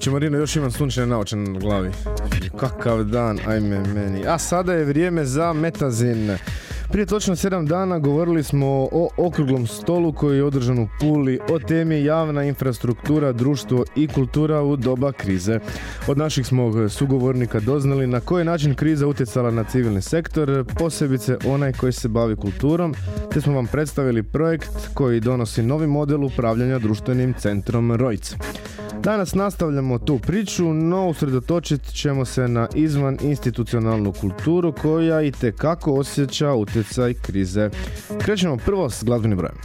Čovječe Marino, još imam sunčane naoče na glavi. Kakav dan, ajme meni. A sada je vrijeme za Metazin. Prije točno 7 dana govorili smo o okruglom stolu koji je održan u Puli, o temi javna infrastruktura, društvo i kultura u doba krize. Od naših smo sugovornika doznali na koji način kriza utjecala na civilni sektor, posebice onaj koji se bavi kulturom, te smo vam predstavili projekt koji donosi novi model upravljanja društvenim centrom Rojc. Danas nastavljamo tu priču, no usredotočit ćemo se na izvan institucionalnu kulturu koja i tekako osjeća utjecaj krize. Krećemo prvo s glazbenim brojem.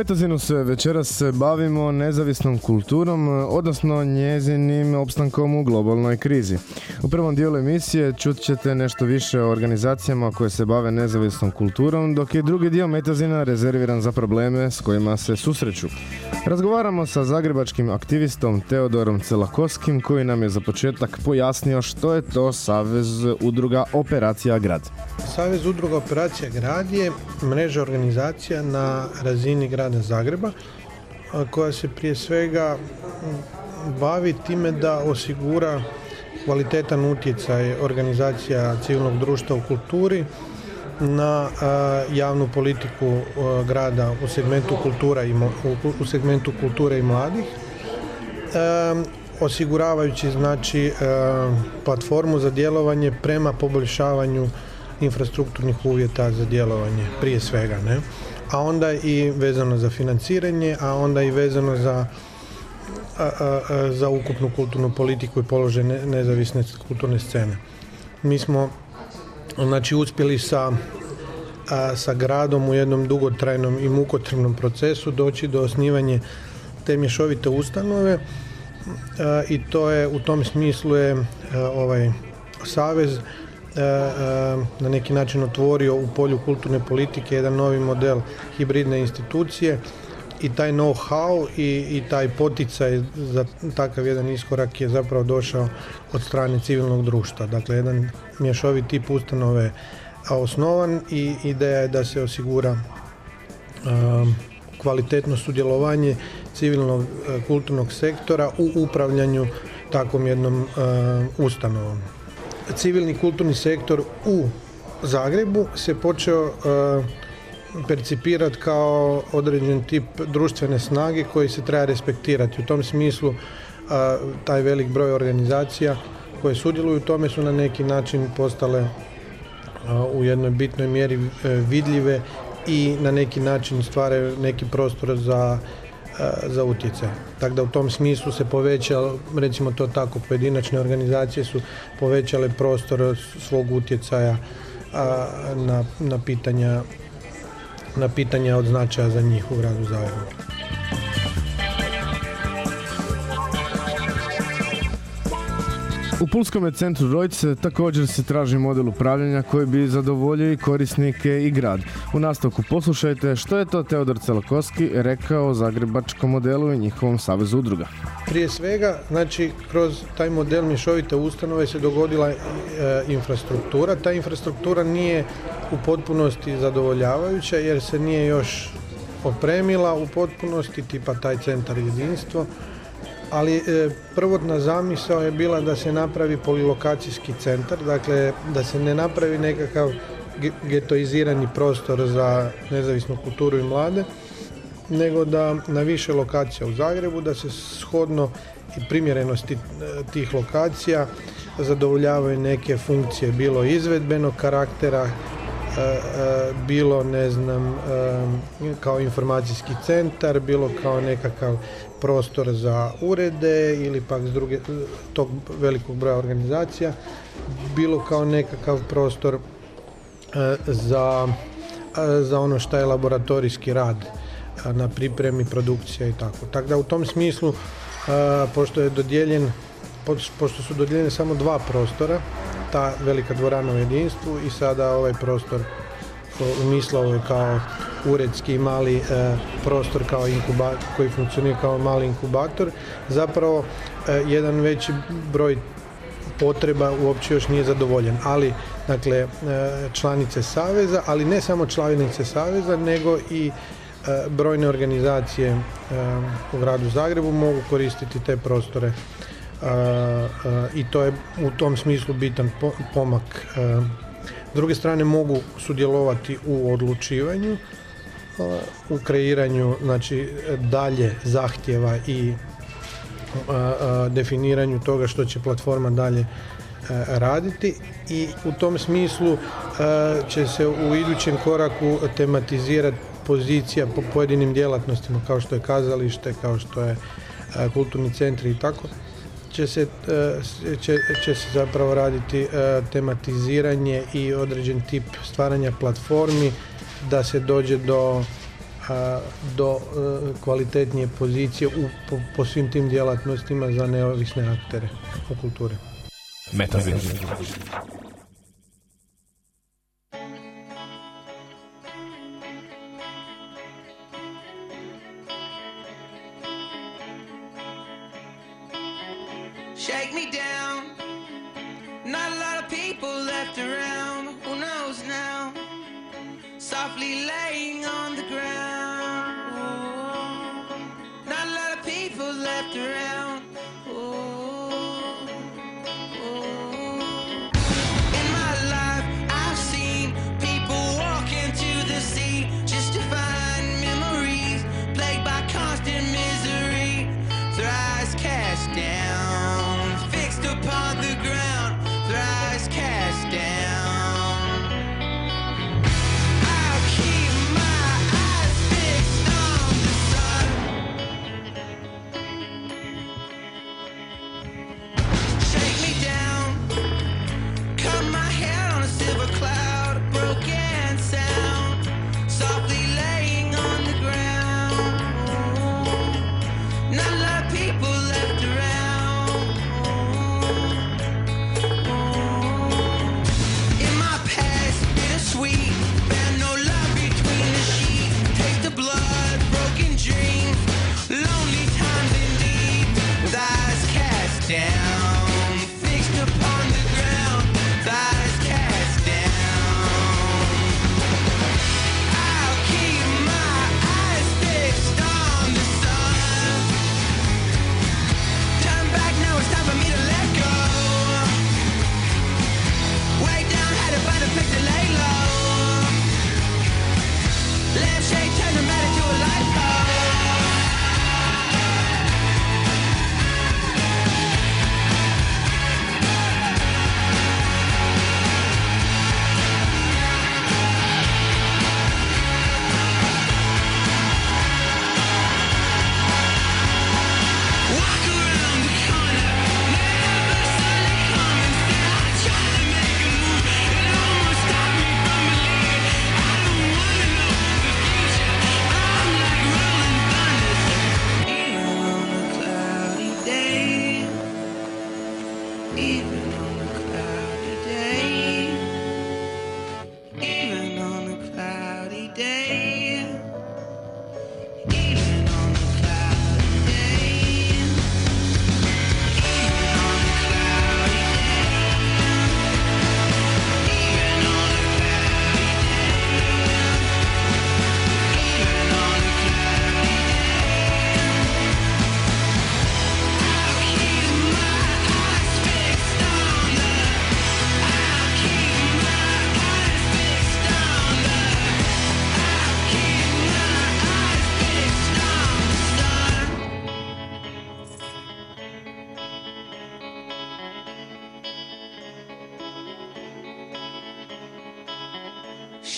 Metazinu se večeras bavimo nezavisnom kulturom, odnosno njezinim opstankom u globalnoj krizi. U prvom dijelu emisije čut ćete nešto više o organizacijama koje se bave nezavisnom kulturom, dok je drugi dio Metazina rezerviran za probleme s kojima se susreću. Razgovaramo sa zagrebačkim aktivistom Teodorom Celakoskim koji nam je za početak pojasnio što je to Savez udruga Operacija Grad. Savez udruga Operacija Grad je mreža organizacija na razini grada Zagreba a, koja se prije svega bavi time da osigura kvalitetan utjecaj organizacija civilnog društva u kulturi na javnu politiku grada u segmentu kultura i u, segmentu kulture i mladih osiguravajući znači platformu za djelovanje prema poboljšavanju infrastrukturnih uvjeta za djelovanje prije svega ne a onda i vezano za financiranje a onda i vezano za a, a, a, za ukupnu kulturnu politiku i položaj ne- nezavisne kulturne scene. Mi smo znači uspjeli sa sa gradom u jednom dugotrajnom i mukotrpnom procesu doći do osnivanja te mješovite ustanove i to je u tom smislu je ovaj savez na neki način otvorio u polju kulturne politike jedan novi model hibridne institucije i taj know-how i, i taj poticaj za takav jedan iskorak je zapravo došao od strane civilnog društva. Dakle, jedan mješovit tip ustanove osnovan i ideja je da se osigura um, kvalitetno sudjelovanje civilnog e, kulturnog sektora u upravljanju takvom jednom e, ustanovom. Civilni kulturni sektor u Zagrebu se počeo e, percipirati kao određen tip društvene snage koji se treba respektirati. U tom smislu a, taj velik broj organizacija koje sudjeluju u tome su na neki način postale a, u jednoj bitnoj mjeri e, vidljive i na neki način stvaraju neki prostor za, za utjecaj. Tako da u tom smislu se povećalo, recimo to tako, pojedinačne organizacije su povećale prostor svog utjecaja na, na pitanja na pitanja od značaja za njih u gradu Zagrebu. U Pulskom centru Rojce također se traži model upravljanja koji bi zadovoljio i korisnike i grad. U nastavku poslušajte što je to Teodor Celakoski rekao o zagrebačkom modelu i njihovom savezu udruga. Prije svega, znači, kroz taj model mješovite ustanove se dogodila e, infrastruktura. Ta infrastruktura nije u potpunosti zadovoljavajuća jer se nije još opremila u potpunosti, tipa taj centar jedinstvo. Ali e, prvotna zamisao je bila da se napravi polilokacijski centar, dakle da se ne napravi nekakav getoizirani prostor za nezavisnu kulturu i mlade, nego da na više lokacija u Zagrebu, da se shodno i primjerenosti e, tih lokacija zadovoljavaju neke funkcije, bilo izvedbenog karaktera, e, e, bilo ne znam kao informacijski centar, bilo kao nekakav prostor za urede ili pak s druge, tog velikog broja organizacija, bilo kao nekakav prostor za, e, za ono što je laboratorijski rad e, na pripremi produkcija i tako. Tako da u tom smislu, e, pošto je dodijeljen, pošto- su dodijeljene samo dva prostora, ta velika dvorana u jedinstvu i sada ovaj prostor u Mislovoj kao uredski mali e, prostor kao inkubator koji funkcionira kao mali inkubator zapravo e, jedan veći broj potreba uopće još nije zadovoljen. Ali dakle e, članice saveza ali ne samo članice saveza nego i e, brojne organizacije e, u gradu Zagrebu mogu koristiti te prostore. I to je u tom smislu bitan po- pomak. S druge strane mogu sudjelovati u odlučivanju, u kreiranju znači, dalje zahtjeva i definiranju toga što će platforma dalje raditi i u tom smislu će se u idućem koraku tematizirati pozicija po pojedinim djelatnostima kao što je kazalište, kao što je kulturni centri i tako će se, će, će se zapravo raditi tematiziranje i određen tip stvaranja platformi da se dođe do do e, kvalitetnije pozicije u, po, po svim tim djelatnostima za neovisne aktere u kulturi. Metazin. Shake me down. Not a lot of people left around. Who knows now? Softly laying on the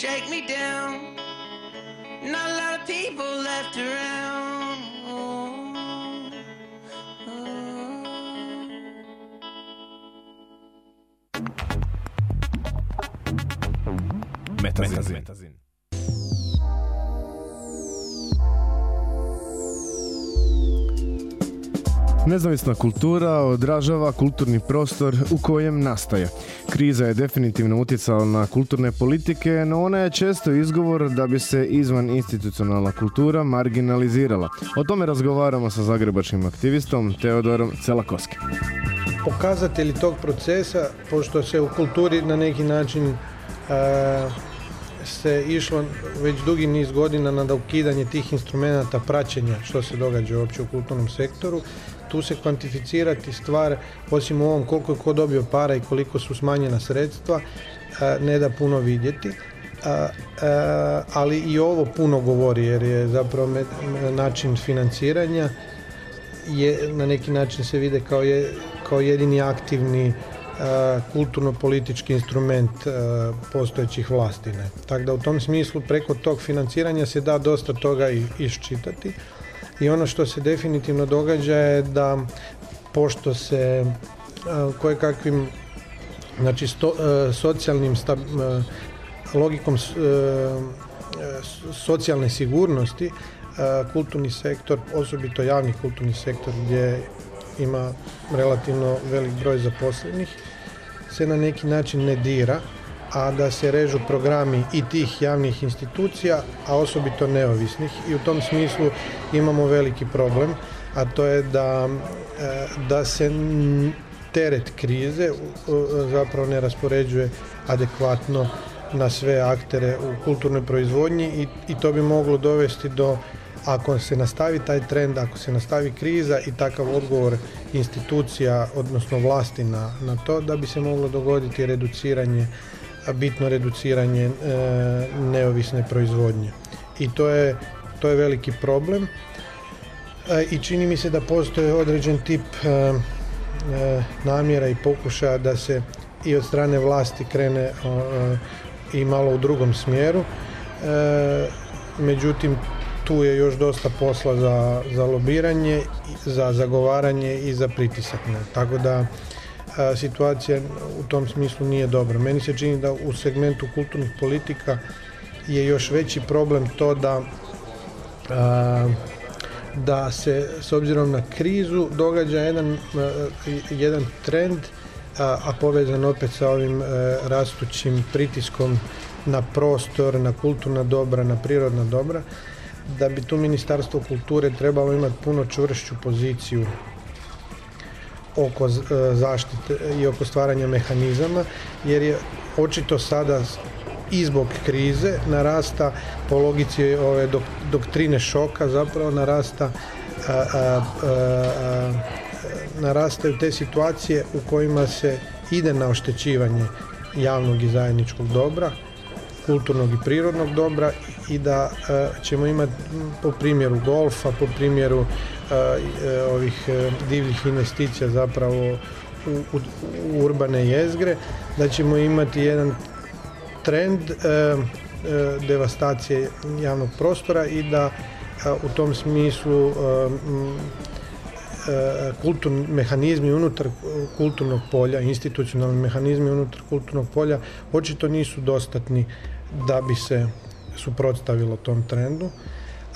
Shake me down. Not a lot of people left around. Oh, oh. Metazin. Nezavisna kultura odražava kulturni prostor u kojem nastaje. Kriza je definitivno utjecala na kulturne politike, no ona je često izgovor da bi se izvan institucionalna kultura marginalizirala. O tome razgovaramo sa zagrebačkim aktivistom Teodorom Celakovskim. pokazatelji tog procesa, pošto se u kulturi na neki način e, se išlo već dugi niz godina na ukidanje tih instrumenata praćenja što se događa uopće u kulturnom sektoru, tu se kvantificirati stvar, osim u ovom koliko je ko dobio para i koliko su smanjena sredstva, e, ne da puno vidjeti. A, e, ali i ovo puno govori jer je zapravo način financiranja je na neki način se vide kao, je, kao jedini aktivni e, kulturno-politički instrument e, postojećih vlasti. Tako da u tom smislu preko tog financiranja se da dosta toga iščitati. I ono što se definitivno događa je da pošto se e, koje kakvim znači sto- e, socijalnim sta- e, logikom socijalne sigurnosti, kulturni sektor, osobito javni kulturni sektor gdje ima relativno velik broj zaposlenih, se na neki način ne dira, a da se režu programi i tih javnih institucija, a osobito neovisnih. I u tom smislu imamo veliki problem, a to je da, e, da se teret krize zapravo ne raspoređuje adekvatno na sve aktere u kulturnoj proizvodnji i, i to bi moglo dovesti do ako se nastavi taj trend, ako se nastavi kriza i takav odgovor institucija, odnosno vlasti na, na to, da bi se moglo dogoditi reduciranje, bitno reduciranje e, neovisne proizvodnje. I to je, to je veliki problem E, i čini mi se da postoji određen tip e, namjera i pokušaja da se i od strane vlasti krene i malo u drugom smjeru. Međutim, tu je još dosta posla za, za lobiranje, za zagovaranje i za pritisak. Tako da situacija u tom smislu nije dobra. Meni se čini da u segmentu kulturnih politika je još veći problem to da da se s obzirom na krizu događa jedan, jedan trend a, a povezan opet sa ovim e, rastućim pritiskom na prostor, na kulturna dobra, na prirodna dobra, da bi tu Ministarstvo kulture trebalo imati puno čvršću poziciju oko e, zaštite i oko stvaranja mehanizama, jer je očito sada i zbog krize narasta po logici ove dok- doktrine šoka zapravo narasta a, a, a, a, narastaju te situacije u kojima se ide na oštećivanje javnog i zajedničkog dobra, kulturnog i prirodnog dobra i da e, ćemo imati po primjeru golfa, po primjeru e, e, ovih e, divljih investicija zapravo u, urbane jezgre, da ćemo imati jedan trend e, e, devastacije javnog prostora i da e, u tom smislu e, e, kulturni mehanizmi unutar kulturnog polja, institucionalni mehanizmi unutar kulturnog polja očito nisu dostatni da bi se suprotstavilo tom trendu.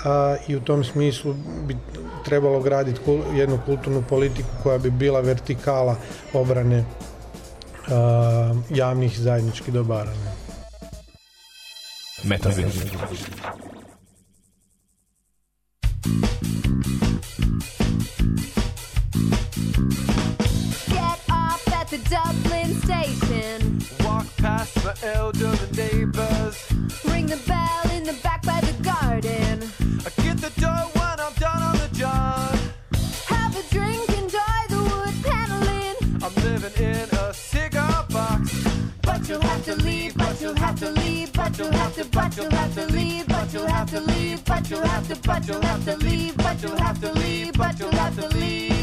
A, I u tom smislu bi trebalo graditi kul- jednu kulturnu politiku koja bi bila vertikala obrane a, javnih zajedničkih dobara. ne. Metazin. Get off at the Dublin station. Walk past my elderly neighbors. Ring the bell but you'll have to, but you'll have to leave, but you'll have to leave, but you'll have to, but you'll have to leave, but you'll have to leave, but you'll have to leave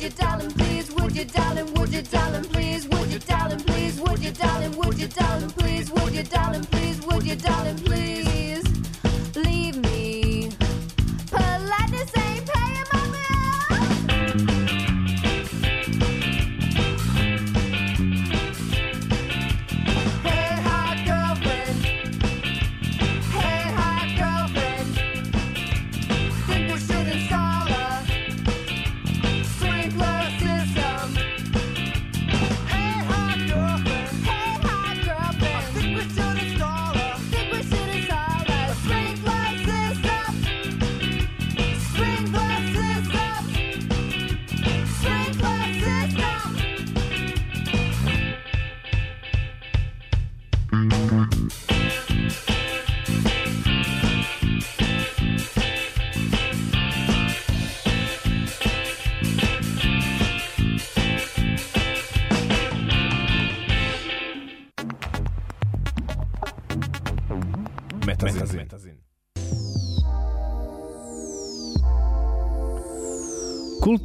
would you darling please, would you darling, would you darling please, would you darling please, would you darling, would you darling please, would you darling please, would you darling please.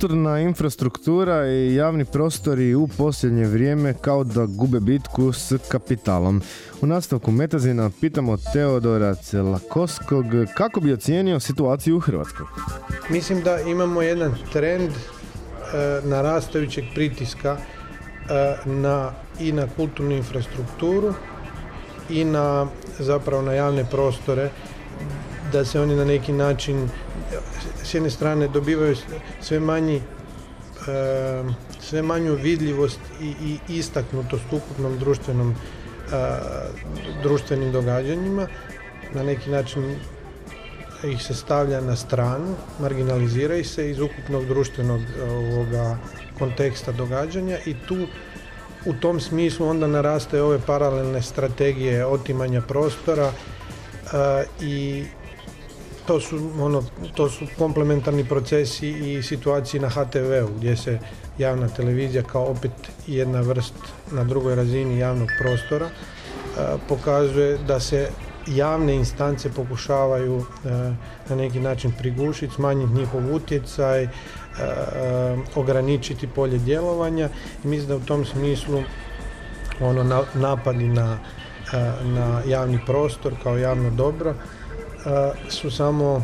Kulturna infrastruktura i javni prostori u posljednje vrijeme kao da gube bitku s kapitalom. U nastavku Metazina pitamo Teodora Celakoskog kako bi ocijenio situaciju u Hrvatskoj. Mislim da imamo jedan trend e, narastajućeg pritiska e, na, i na kulturnu infrastrukturu i na zapravo na javne prostore da se oni na neki način s jedne strane dobivaju sve manji sve manju vidljivost i, i istaknutost ukupnom društvenom društvenim događanjima. Na neki način ih se stavlja na stranu, marginalizira ih se iz ukupnog društvenog ovoga konteksta događanja i tu u tom smislu onda narastaju ove paralelne strategije otimanja prostora i to su, ono, to su komplementarni procesi i situaciji na HTV-u gdje se javna televizija kao opet jedna vrst na drugoj razini javnog prostora e, pokazuje da se javne instance pokušavaju e, na neki način prigušiti, smanjiti njihov utjecaj, e, ograničiti polje djelovanja i mislim da u tom smislu ono na- napadi na, na javni prostor kao javno dobro su samo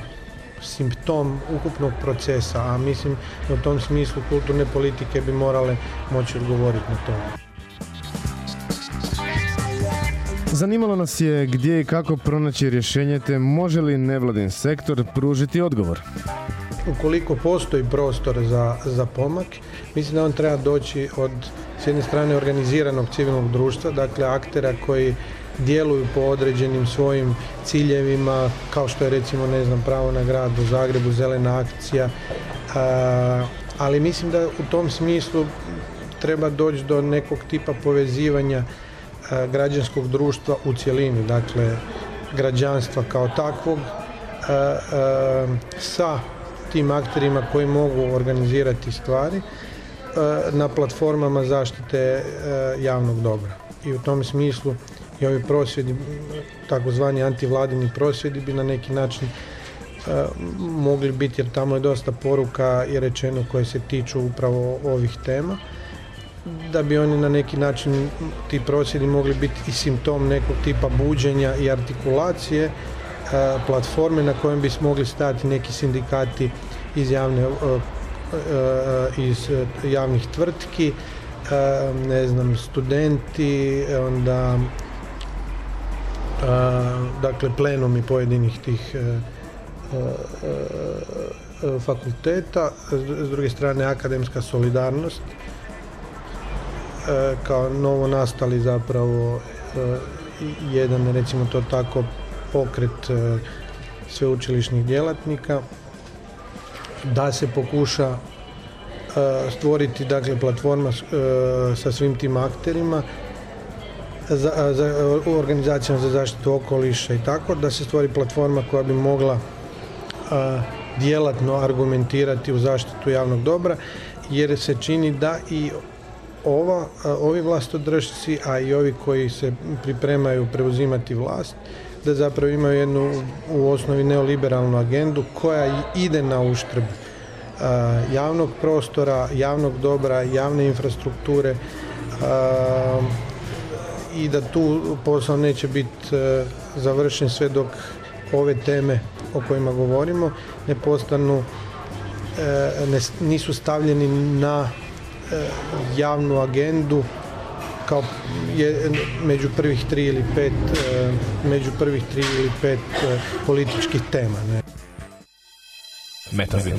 simptom ukupnog procesa, a mislim da u tom smislu kulturne politike bi morale moći odgovoriti na to. Zanimalo nas je gdje i kako pronaći rješenje te može li nevladin sektor pružiti odgovor. ukoliko postoji prostor za, za pomak, mislim da on treba doći od s jedne strane organiziranog civilnog društva, dakle aktera koji djeluju po određenim svojim ciljevima, kao što je recimo ne znam pravo na grad u Zagrebu, zelena akcija, a, ali mislim da u tom smislu treba doći do nekog tipa povezivanja a, građanskog društva u cjelini, dakle građanstva kao takvog a, sa tim akterima koji mogu organizirati stvari na platformama zaštite javnog dobra. I u tom smislu i ovi prosvjedi, takozvani antivladini prosvjedi bi na neki način e, mogli biti, jer tamo je dosta poruka i rečeno koje se tiču upravo ovih tema, da bi oni na neki način, ti prosvjedi mogli biti i simptom nekog tipa buđenja i artikulacije e, platforme na kojem bi mogli stati neki sindikati iz javne e, iz javnih tvrtki, ne znam, studenti, onda dakle plenumi pojedinih tih e, e, e, fakulteta, s druge strane akademska solidarnost kao novo nastali zapravo i- jedan recimo to tako pokret sveučilišnih djelatnika da se pokuša stvoriti dakle platforma sa svim tim akterima za, za za zaštitu okoliša i tako da se stvori platforma koja bi mogla djelatno argumentirati u zaštitu javnog dobra jer se čini da i ova, ovi vlastodržci, a i ovi koji se pripremaju preuzimati vlast, da zapravo imaju jednu u osnovi neoliberalnu agendu koja ide na uštrb javnog prostora, javnog dobra, javne infrastrukture i da tu posao neće biti e, završen sve dok ove teme o kojima govorimo ne postanu e, ne nisu stavljeni na e, javnu agendu kao je među prvih tri ili pet među prvih tri ili pet političkih tema ne. Metazin.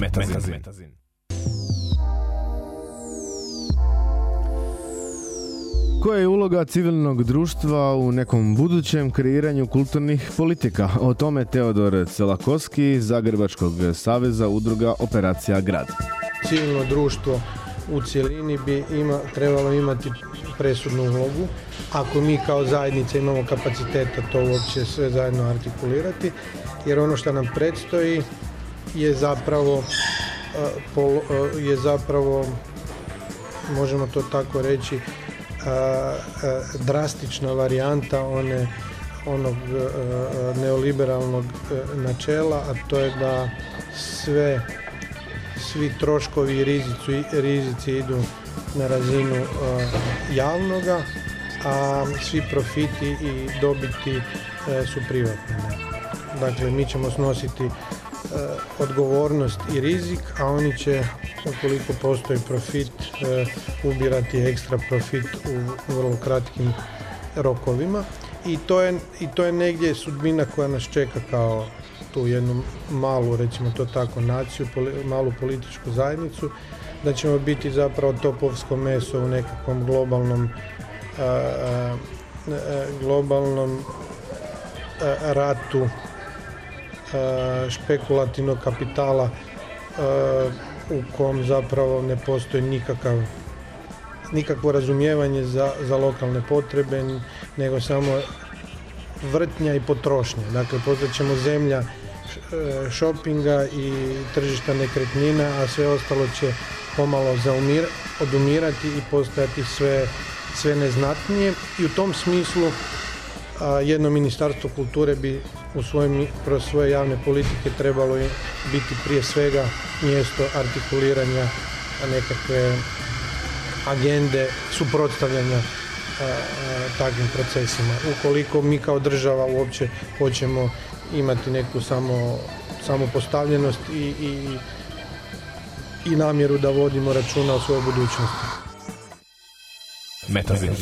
Metazin. Metazin. Koja je uloga civilnog društva u nekom budućem kreiranju kulturnih politika? O tome Teodor Celakovski iz Zagrebačkog saveza udruga Operacija Grad. civilno društvo u cjelini bi ima, trebalo imati presudnu ulogu. Ako mi kao zajednica imamo kapaciteta to uopće sve zajedno artikulirati, jer ono što nam predstoji je zapravo je zapravo možemo to tako reći drastična varijanta one onog neoliberalnog e, načela, a to je da sve svi troškovi i rizici, rizici idu na razinu javnoga, a svi profiti i dobiti e, su privatni. Dakle, mi ćemo snositi odgovornost i rizik, a oni će, ukoliko postoji profit, e, ubirati ekstra profit u vrlo kratkim rokovima. I to, je, I to je negdje sudbina koja nas čeka kao tu jednu malu, recimo to tako, naciju, malu političku zajednicu, da ćemo biti zapravo topovsko meso u nekakvom globalnom a, globalnom ratu špekulativnog kapitala a, u kom zapravo ne postoji nikakav nikakvo razumijevanje za, za lokalne potrebe, nego samo vrtnja i potrošnja. Dakle, postat zemlja šopinga i tržišta nekretnina, a sve ostalo će pomalo zaumir, odumirati i postajati sve, sve neznatnije. I u tom smislu a, jedno ministarstvo kulture bi u svojim, kroz svoje javne politike trebalo je biti prije svega mjesto artikuliranja nekakve agende suprotstavljanja a, a, takvim procesima. Ukoliko mi kao država uopće hoćemo imati neku samo, samopostavljenost i, i, i namjeru da vodimo računa o svojoj budućnosti. Metazin.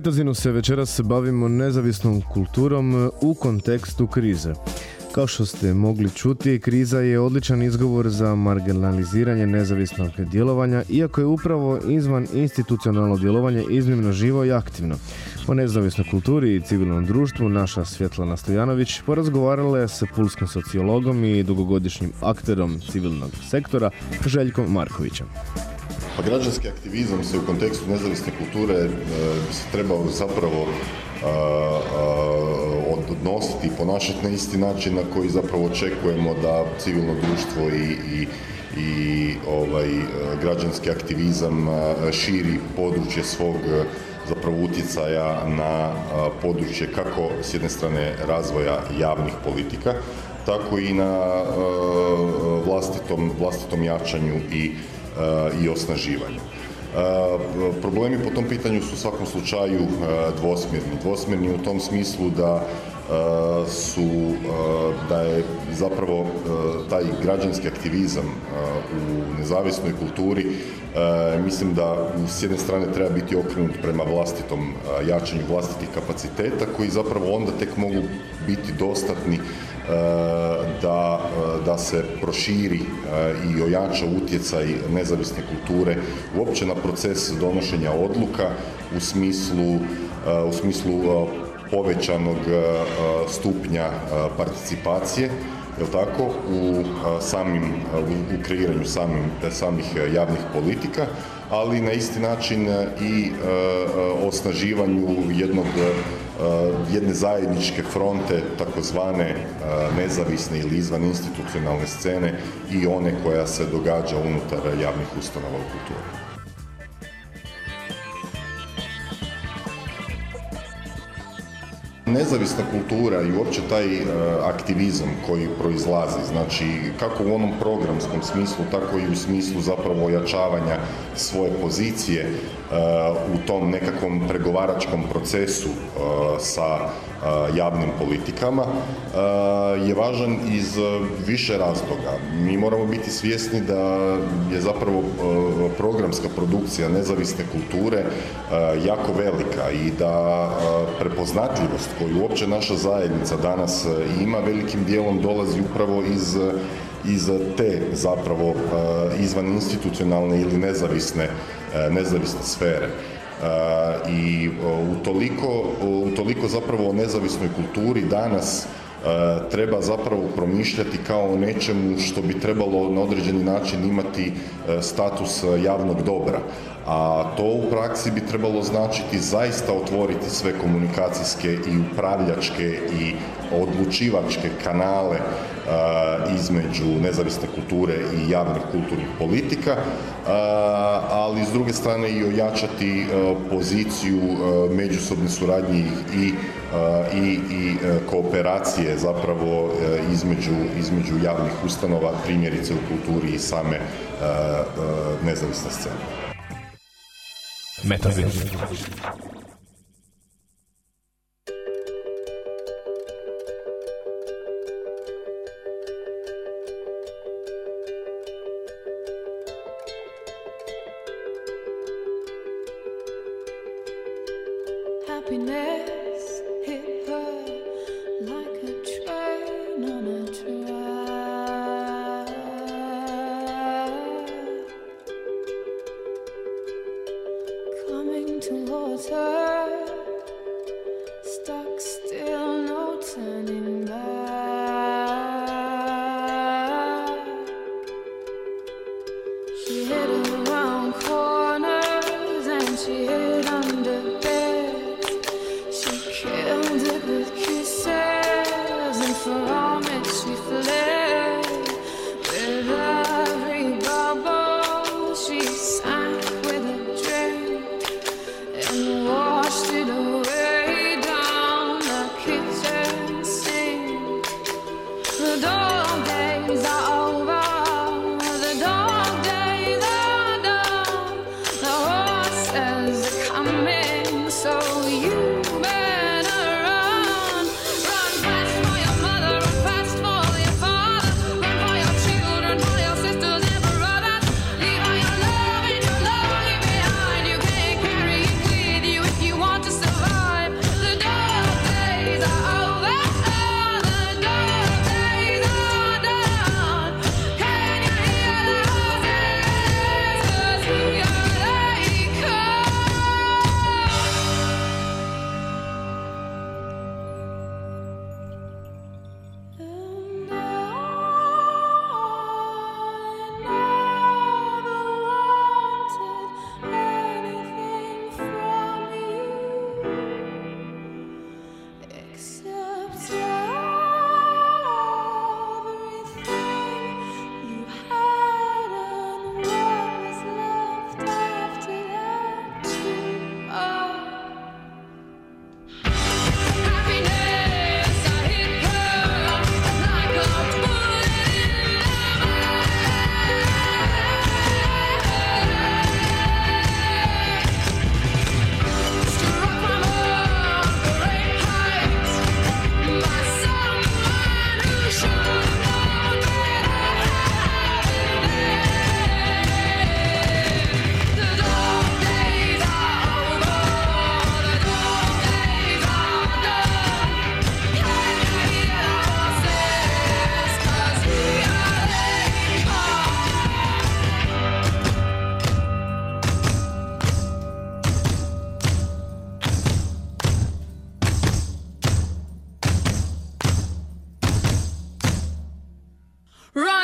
Metazinu se večeras bavimo nezavisnom kulturom u kontekstu krize. Kao što ste mogli čuti, kriza je odličan izgovor za marginaliziranje nezavisnog djelovanja, iako je upravo izvan institucionalno djelovanje iznimno živo i aktivno. O nezavisnoj kulturi i civilnom društvu naša Svjetlana Stojanović porazgovarala je s pulskim sociologom i dugogodišnjim akterom civilnog sektora Željkom Markovićem. Pa građanski aktivizam se u kontekstu nezavisne kulture e, se trebao zapravo odnositi i ponašati na isti način na koji zapravo očekujemo da civilno društvo i, i, i ovaj, građanski aktivizam širi područje svog e, zapravo utjecaja na područje kako s jedne strane razvoja javnih politika, tako i na vlastitom, vlastitom jačanju i i osnaživanju. E, Problemi po tom pitanju su u svakom slučaju e, dvosmjerni. Dvosmjerni u tom smislu da su, da je zapravo taj građanski aktivizam u nezavisnoj kulturi mislim da s jedne strane treba biti okrenut prema vlastitom jačanju vlastitih kapaciteta koji zapravo onda tek mogu biti dostatni da, da se proširi i ojača utjecaj nezavisne kulture uopće na proces donošenja odluka u smislu, u smislu povećanog stupnja participacije jel tako, u samim, u kreiranju samim, samih javnih politika, ali na isti način i osnaživanju jednog jedne zajedničke fronte takozvane nezavisne ili izvan institucionalne scene i one koja se događa unutar javnih ustanova u kulturi. Nezavisna kultura i uopće taj e, aktivizam koji proizlazi, znači kako u onom programskom smislu, tako i u smislu zapravo ojačavanja svoje pozicije e, u tom nekakvom pregovaračkom procesu e, sa javnim politikama je važan iz više razloga. Mi moramo biti svjesni da je zapravo programska produkcija nezavisne kulture jako velika i da prepoznatljivost koju uopće naša zajednica danas ima velikim dijelom dolazi upravo iz iz te zapravo izvan institucionalne ili nezavisne, nezavisne sfere. I utoliko, utoliko zapravo o nezavisnoj kulturi danas treba zapravo promišljati kao o nečemu što bi trebalo na određeni način imati status javnog dobra. A to u praksi bi trebalo značiti zaista otvoriti sve komunikacijske i upravljačke i odlučivačke kanale između nezavisne kulture i javnih kulturnih politika, ali s druge strane i ojačati poziciju međusobne suradnje i, i, i kooperacije zapravo između, između javnih ustanova, primjerice u kulturi i same nezavisne scene. Metazin. Happiness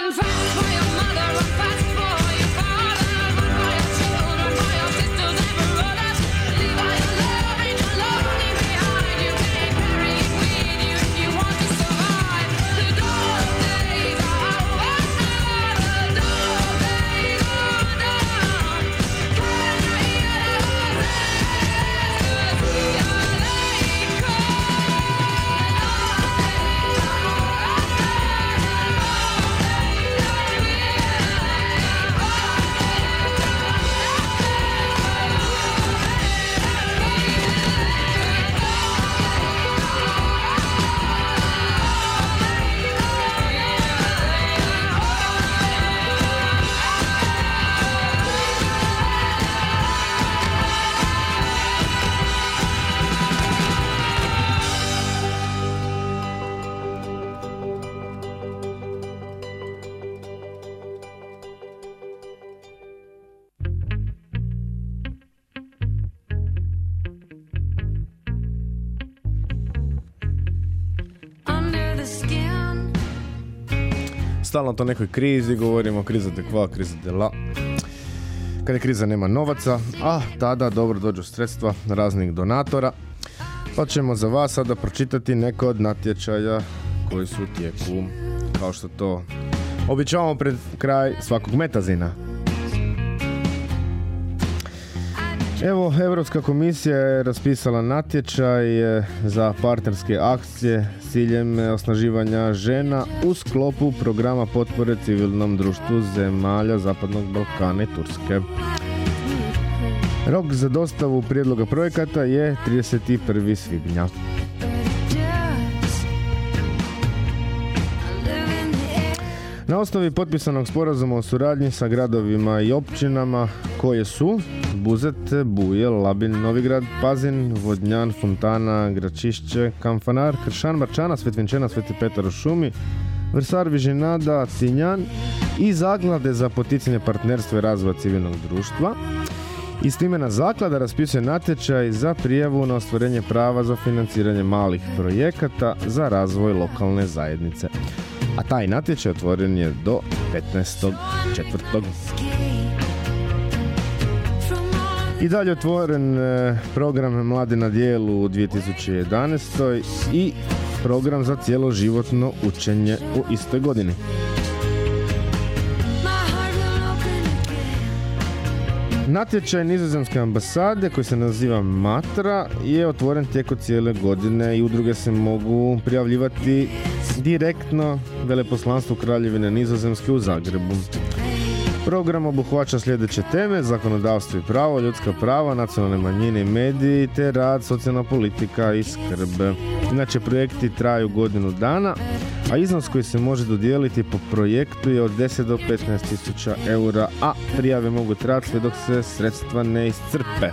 run fast for your stalno o nekoj krizi, govorimo kriza de kva, kriza de la. Kad je kriza nema novaca, a tada dobro dođu sredstva raznih donatora. Pa ćemo za vas sada pročitati neke od natječaja koji su u tijeku, kao što to običavamo pred kraj svakog metazina. Evo, Europska komisija je raspisala natječaj e, za partnerske akcije s ciljem e, osnaživanja žena u sklopu programa potpore civilnom društvu zemalja Zapadnog Balkana i Turske. Rok za dostavu prijedloga projekata je 31. svibnja. Na osnovi potpisanog sporazuma o suradnji sa gradovima i općinama koje su Buzet, Bujel, Labin, Novigrad, Pazin, Vodnjan, Fontana, Gračišće, Kamfanar, Kršan, Marčana, Svetvinčena, Sveti Petar u šumi, Vrsar, Vižinada, Tinjan i zaklade za poticanje partnerstva i razvoja civilnog društva. Istimena zaklada raspisuje natječaj za prijavu na ostvarenje prava za financiranje malih projekata za razvoj lokalne zajednice. A taj natječaj otvoren je do 15.4. I dalje otvoren e, program Mladi na dijelu u 2011. i program za cjeloživotno učenje u istoj godini. Natječaj nizozemske ambasade koji se naziva Matra je otvoren tijekom cijele godine i udruge se mogu prijavljivati direktno veleposlanstvu Kraljevine Nizozemske u Zagrebu. Program obuhvaća sljedeće teme, zakonodavstvo i pravo, ljudska prava, nacionalne manjine i mediji, te rad, socijalna politika i skrb. Inače, projekti traju godinu dana, a iznos koji se može dodijeliti po projektu je od 10 do 15 tisuća eura, a prijave mogu trajati dok se sredstva ne iscrpe.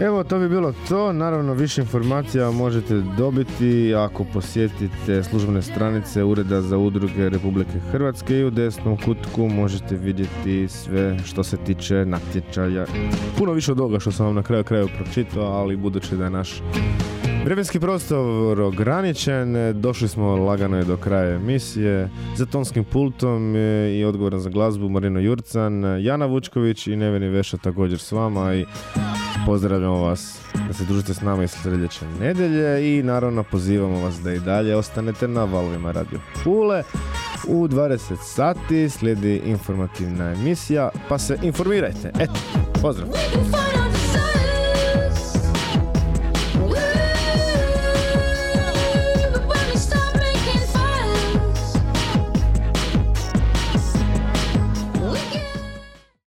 Evo, to bi bilo to. Naravno, više informacija možete dobiti ako posjetite službene stranice Ureda za udruge Republike Hrvatske i u desnom kutku možete vidjeti sve što se tiče natječaja. Puno više od ovoga što sam vam na kraju kraju pročitao, ali budući da je naš Vremenski prostor ograničen, došli smo lagano je do kraja emisije. Za tonskim pultom i odgovoran za glazbu Marino Jurcan, Jana Vučković i Neveni Veša također s vama i pozdravljamo vas da se družite s nama i sljedeće nedelje i naravno pozivamo vas da i dalje ostanete na valovima Radio Pule. U 20 sati slijedi informativna emisija, pa se informirajte. Eto, pozdrav!